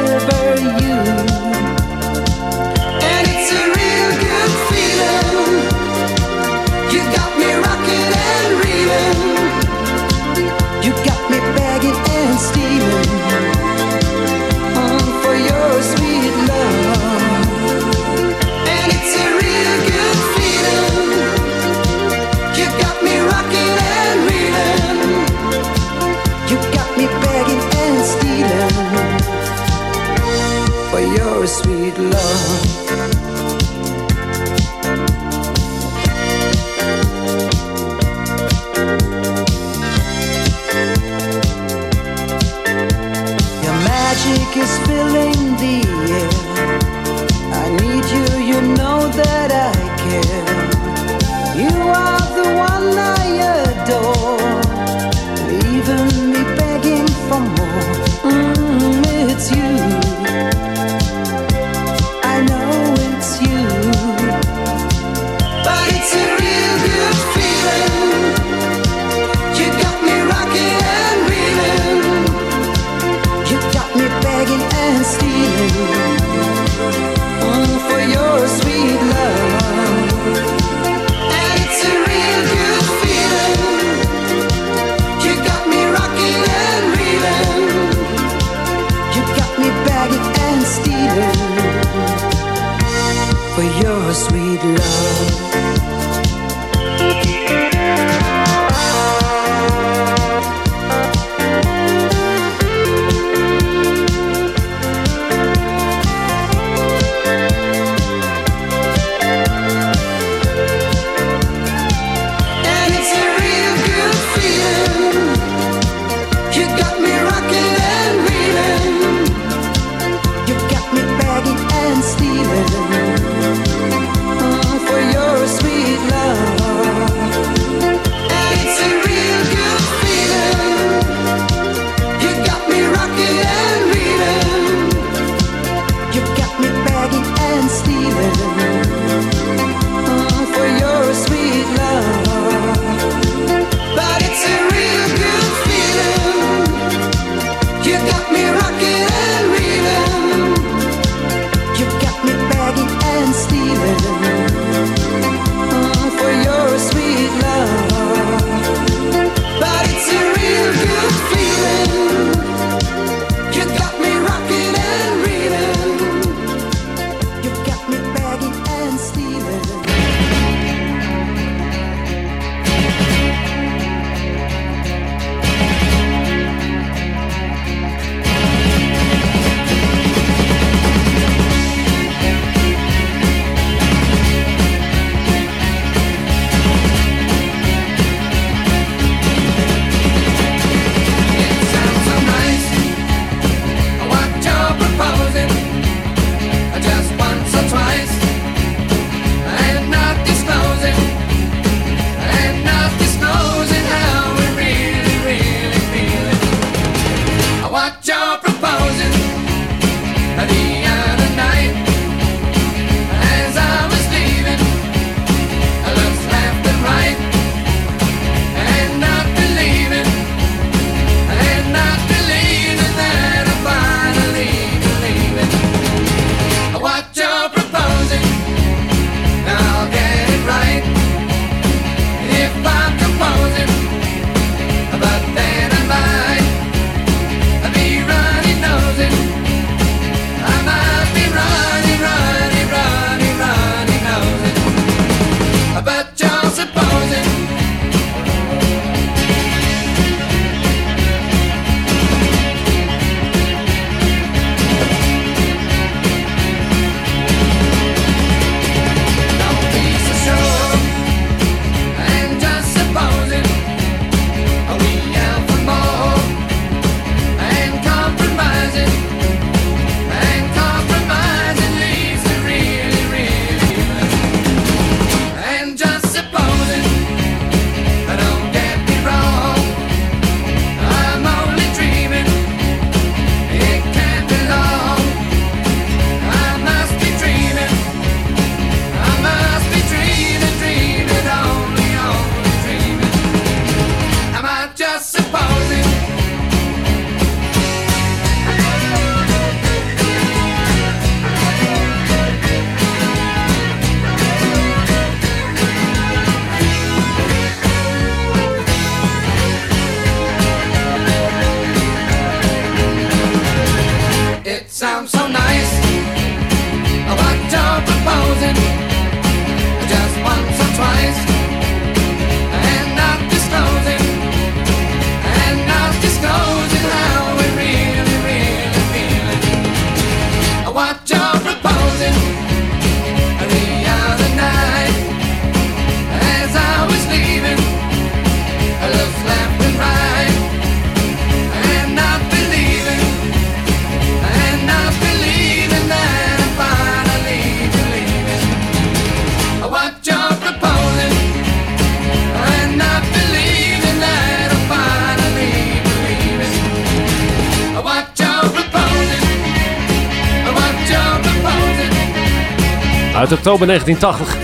Uit oktober 1980.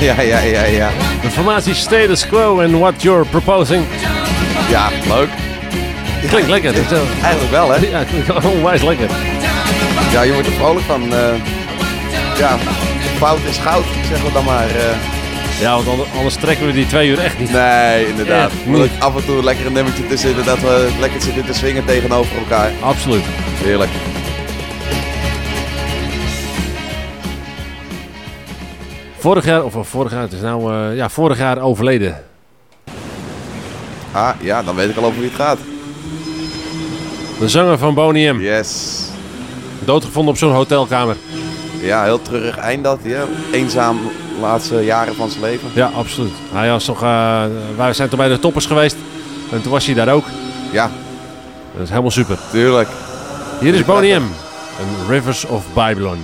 Ja, ja, ja, ja. De formatie Status Quo en What You're Proposing. Ja, leuk. Klinkt lekker. dit. Eigenlijk wel, hè? Ja, klinkt onwijs lekker. Ja, je wordt er vrolijk van. eh, ja, fout is goud, zeggen we dan maar. eh. Ja, want ander- anders trekken we die twee uur echt niet. Nee, inderdaad. Moet af en toe lekker een nummertje tussen, dat we lekker zitten te swingen tegenover elkaar. Absoluut. Heerlijk. Vorig jaar, of vorig jaar, het is nou, eh, ja, vorig jaar overleden. Ah, ja, dan weet ik al over wie het gaat. De zanger van Boney M. Yes. Doodgevonden op zo'n hotelkamer. Ja, heel treurig eind dat. Ja. Eenzaam laatste jaren van zijn leven. Ja, absoluut. Hij was toch, eh, wij zijn toch bij de toppers geweest. En toen was hij daar ook. Ja. Dat is helemaal super. Tuurlijk. Hier is Boney M. En Rivers of Babylon.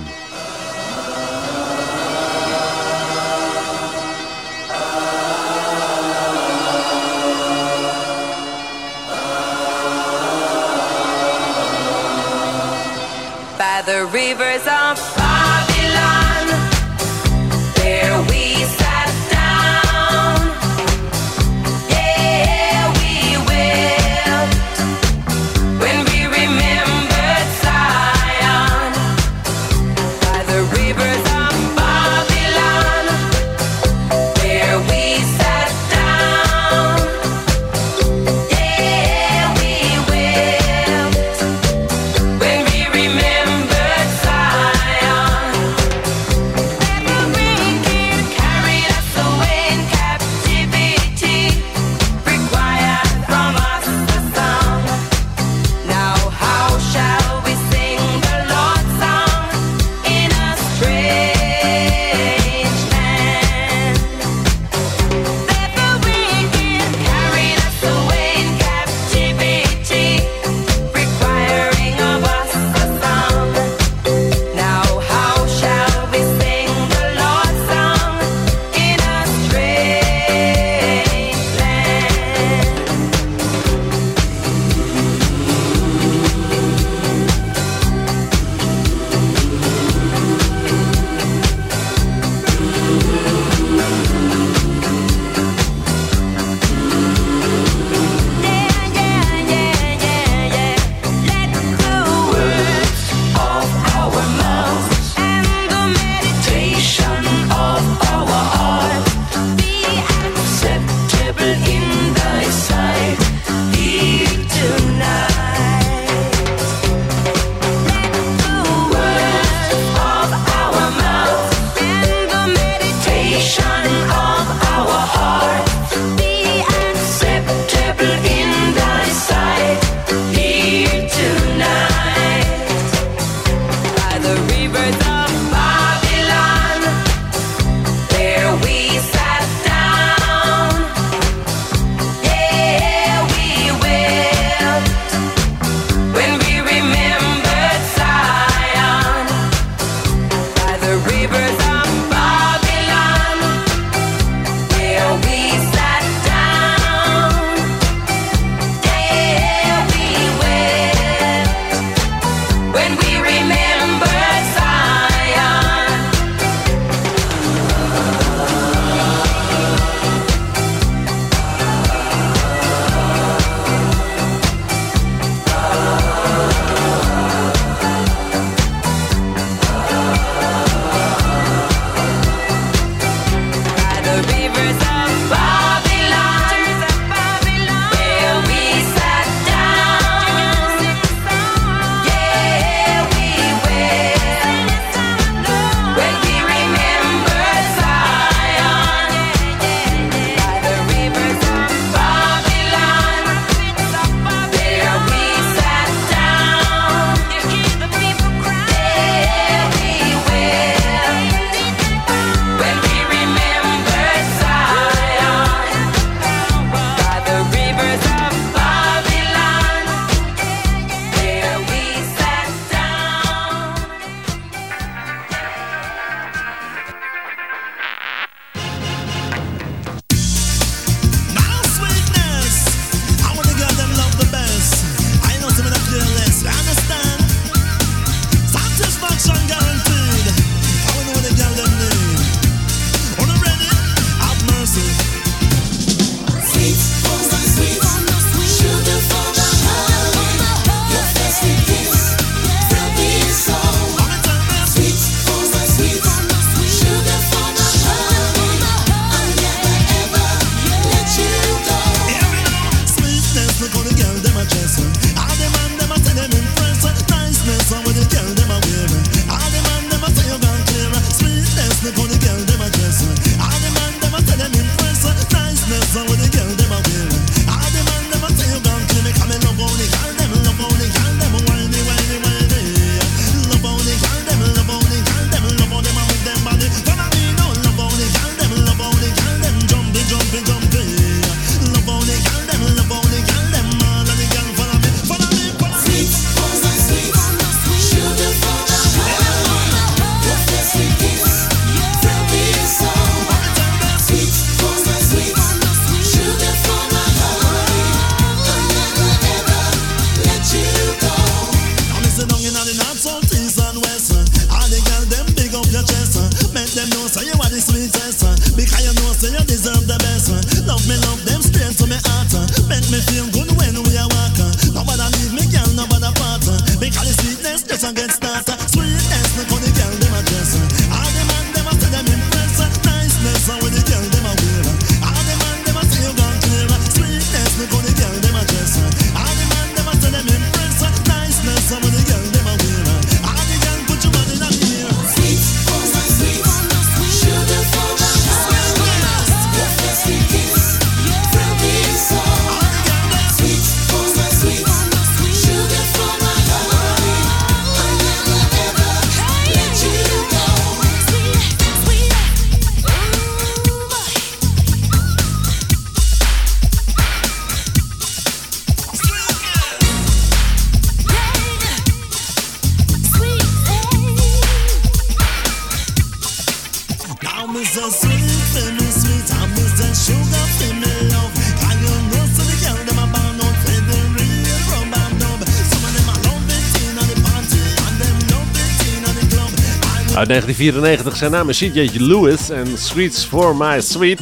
1994 zijn naam is C.J. Lewis en Sweets for My Sweet.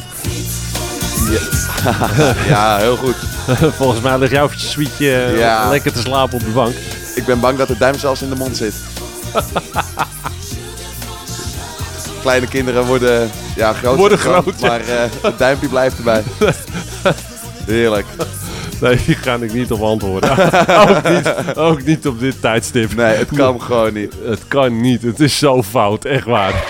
Ja, heel goed. Volgens mij ligt jouw sweetje eh, lekker te slapen op de bank. Ik ben bang dat de duim zelfs in de mond zit. Kleine kinderen worden, ja, groot, worden groot, maar uh, het duimpje blijft erbij. Heerlijk. Nee, die ga ik niet op antwoorden. ook, niet, ook niet op dit tijdstip. Nee, het kan gewoon niet. Het kan niet. Het is zo fout. Echt waar.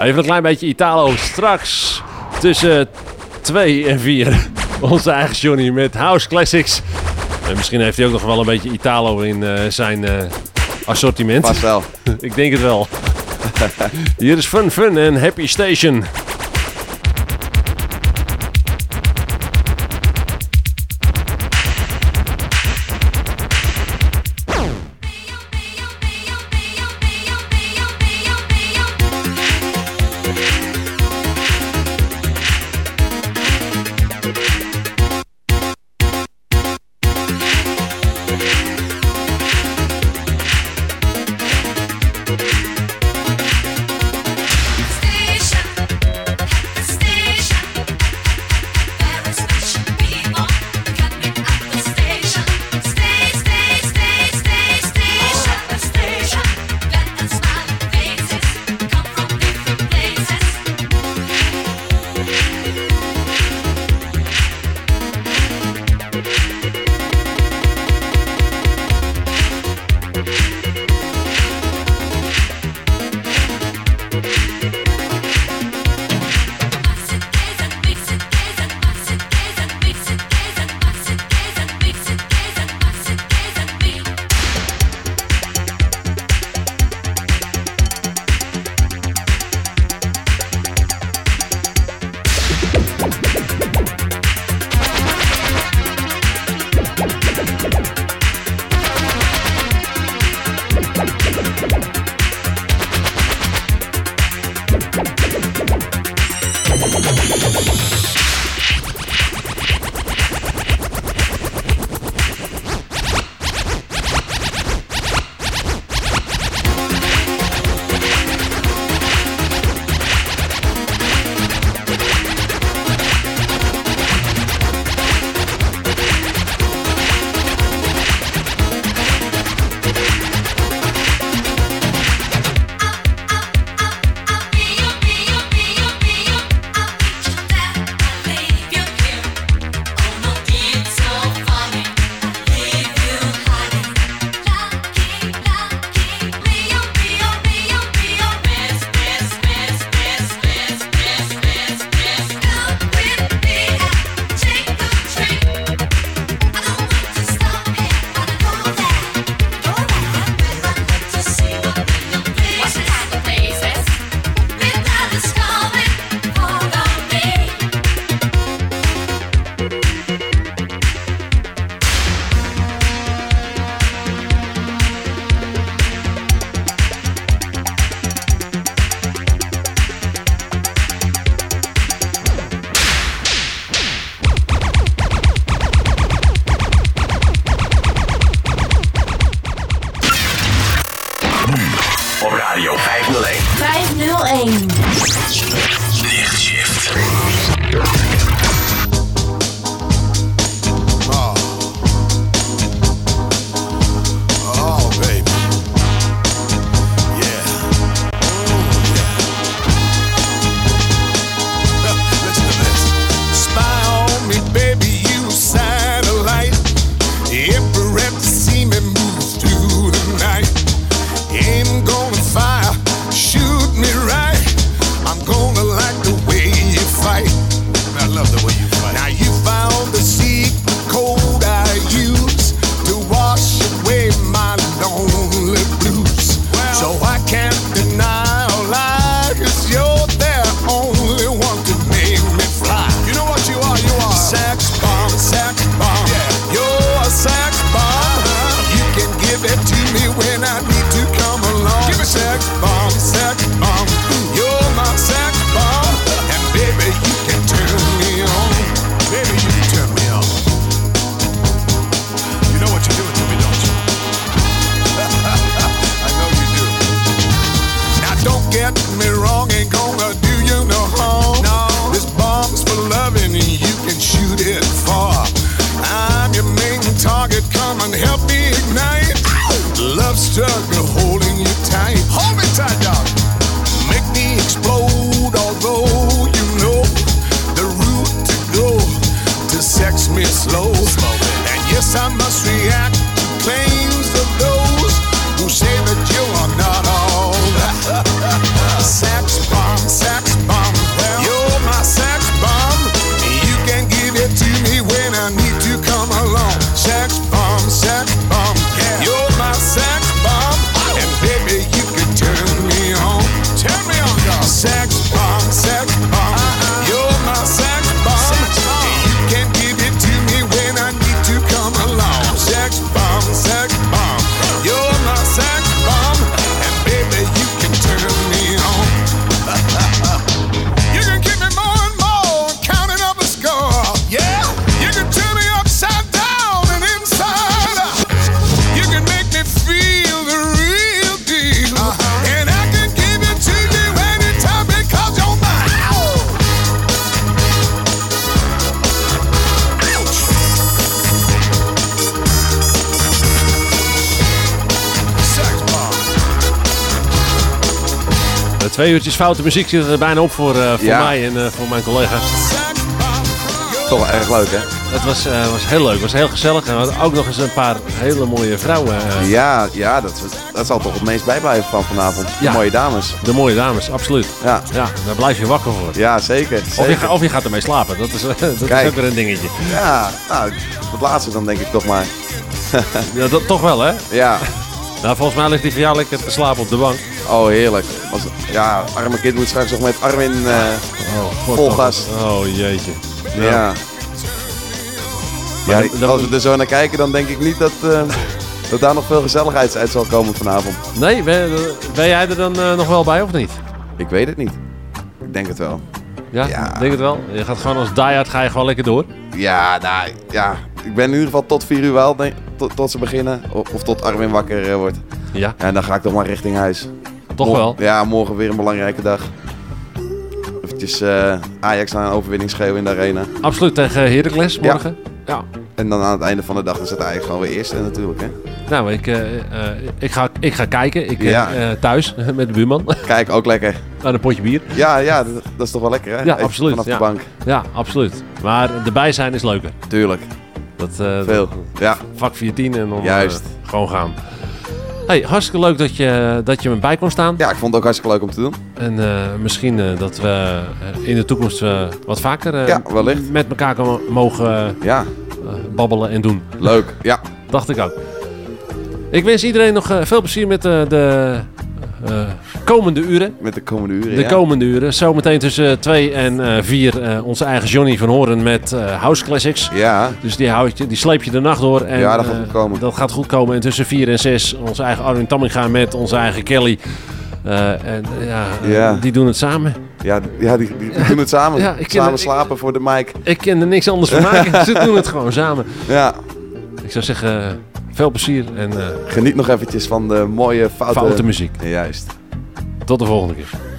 Even een klein beetje Italo. Straks tussen 2 en 4. Onze eigen Johnny met House Classics. En misschien heeft hij ook nog wel een beetje Italo in eh, zijn eh, assortiment. Pas wel. ik denk het wel. Hier is Fun Fun en Happy Station. Sex bomb, foute muziek zit er bijna op voor, eh, voor Ja. mij en eh, voor mijn collega's. Toch erg leuk, hè? Het was, eh, was heel leuk, het was heel gezellig. En we hadden ook nog eens een paar hele mooie vrouwen. Ja, ja dat, dat zal toch het meest bijblijven van vanavond. De Ja. mooie dames. De mooie dames, absoluut. Ja. ja, daar blijf je wakker voor. Ja, zeker. Of je, of je gaat ermee slapen, dat is, dat is ook weer een dingetje. Ja, nou, het laatste dan denk ik toch maar. Ja, dat, toch wel, hè? Ja. Nou, volgens mij ligt jou lekker te slapen op de bank. Oh, heerlijk. Ja, arme kind moet straks nog met Armin vol toch. gas. Oh, jeetje. Ja. Ja. Ja, ik- als we er zo naar kijken, dan denk ik niet dat, eh, dat daar nog veel gezelligheid uit zal komen vanavond. Nee, ben, ben jij er dan eh, nog wel bij of niet? Ik weet het niet. Ik denk het wel. Ja, denk het wel. Je gaat gewoon als diehard ga je gewoon lekker door. Ja, nou, ja. Ik ben in ieder geval tot 4 uur wel, denk, tot, tot ze beginnen. Of, of tot Armin wakker wordt. Ja. En dan ga ik toch maar richting huis. Toch Morgen- wel? Ja, morgen weer een belangrijke dag. Eventjes eh, Ajax naar een overwinning schreeuwen in de arena. Absoluut tegen Heracles morgen. Ja. En dan aan het einde van de dag is het Ajax gewoon weer eerste natuurlijk, hè? Nou, ik, eh, eh, ik, ga, ik ga kijken. Ik, Ja. thuis met de buurman. Kijk, ook lekker. Aan een potje bier. Ja, ja, dat, dat is toch wel lekker, hè? Ja, Even absoluut. Vanaf ja. de bank. Ja, absoluut. Maar erbij zijn is leuker. Tuurlijk. Dat, eh, Veel. Ja. Vak 14 en dan Juist. gewoon gaan. Hey, hartstikke leuk dat je, dat je me bij kon staan. Ja, ik vond het ook hartstikke leuk om te doen. En eh, misschien eh, dat we eh, in de toekomst wat vaker Ja, met elkaar mogen ja. babbelen en doen. Leuk, ja. Dacht ik ook. Ik wens iedereen nog veel plezier met de komende uren. Met de komende uren, De ja. komende uren. Zometeen tussen 2 en 4 onze eigen Johnny van Horen met eh, House Classics. Ja. Dus die, houd je, die sleep je de nacht door. En, Ja, dat gaat eh, goed komen. Dat gaat goed komen. En tussen 4 en 6 onze eigen Armin Tamminga met onze eigen Kelly. Eh, en eh, ja, eh, Ja. die doen het samen. Ja, ja die, die, doen het samen. Ja, ik ken samen slapen voor de mic. Ik ken er niks anders van maken. Ze doen het gewoon samen. Ja. Ik zou zeggen, eh, veel plezier en eh, Geniet nog eventjes van de mooie foute, Foute muziek. Juist. tot de volgende keer.